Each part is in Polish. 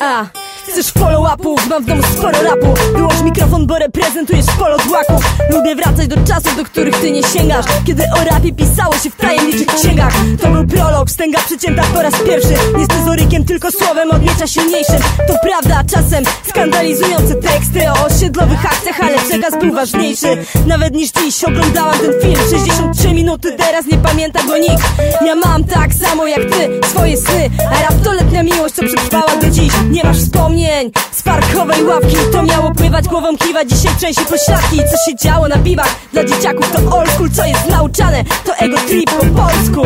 A. Chcesz follow-upów? Mam w domu sporo rapu. Wyłącz mikrofon, bo reprezentujesz polo dłaków Lubię wracać do czasów, do których ty nie sięgasz. Kiedy o rapie pisało się w tajemniczych księgach. To był prolog, stęga przycięta po raz pierwszy. Nie scyzorykiem, tylko słowem od miecza silniejszym To prawda, czasem skandalizujące teksty O osiedlowych akcjach, ale przekaz był ważniejszy. Nawet niż dziś oglądałam ten film. 63 minuty, teraz nie pamięta go nikt. Ja mam tak samo jak ty, swoje sny. A rap to parkowej ławki. To miało pływać głową kiwa Dzisiaj trzęsie pośladki. Co się działo na piwach Dla dzieciaków to old school Co jest nauczane. To ego trip po polsku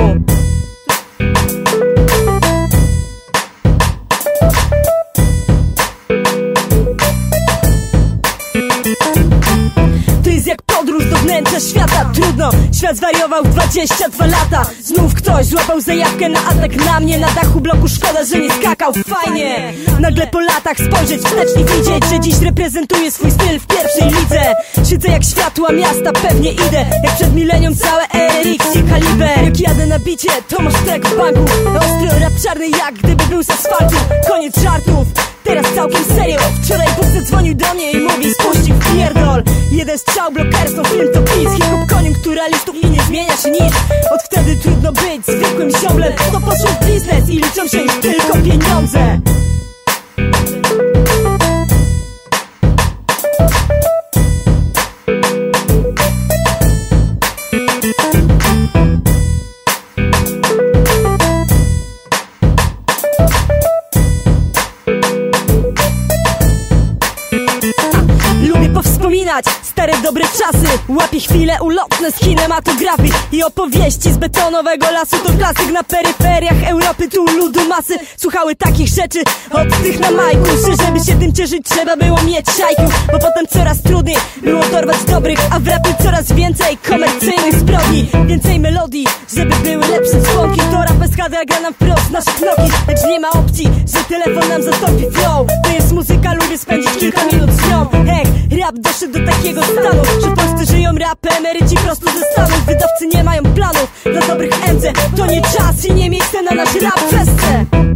wnętrza świata Trudno, świat zwariował w 22 lata. Znów ktoś złapał zajawkę na atak na mnie. Na dachu bloku szkoda, że nie skakał. Fajnie, nagle po latach spojrzeć wstecz i widzieć Że dziś reprezentuję swój styl w pierwszej lidze. Siedzę jak światła miasta, pewnie idę. Jak przed milenium całe RX i kaliber. Jak jadę na bicie, to masz tek w banku Ostro rap czarny jak gdyby był z asfaltu. Koniec żartów. Teraz całkiem serio. Wczoraj Bóg zadzwonił do Jeden strzał blokerstwo, film to pis Hip-hop koniunkturalistów i nie zmienia się nic. Od wtedy trudno być zwykłym zioblem To poszło w biznes i liczą się już tylko pieniądze stare dobre czasy. Łapię chwile ulotne z kinematografii I opowieści z betonowego lasu. To klasyk na peryferiach Europy Tu ludu masy. Słuchały takich rzeczy Od tych na majku. Że żeby się tym cieszyć trzeba było mieć szajku Bo potem coraz trudniej było dorwać dobrych A w rapie coraz więcej komercyjnych Więcej melodii, żeby były lepsze dzwonki To rap SHD gra nam wprost naszych nogi Lecz nie ma opcji, że telefon nam zastąpi flow. To jest muzyka, lubię spędzić kilka minut z nią. Hej, rap doszedł do takiego stanu. Że w Polsce żyją rapy, emeryci prosto ze Stanów Wydawcy nie mają planów dla dobrych MC To nie czas i nie miejsce na nasz rap festce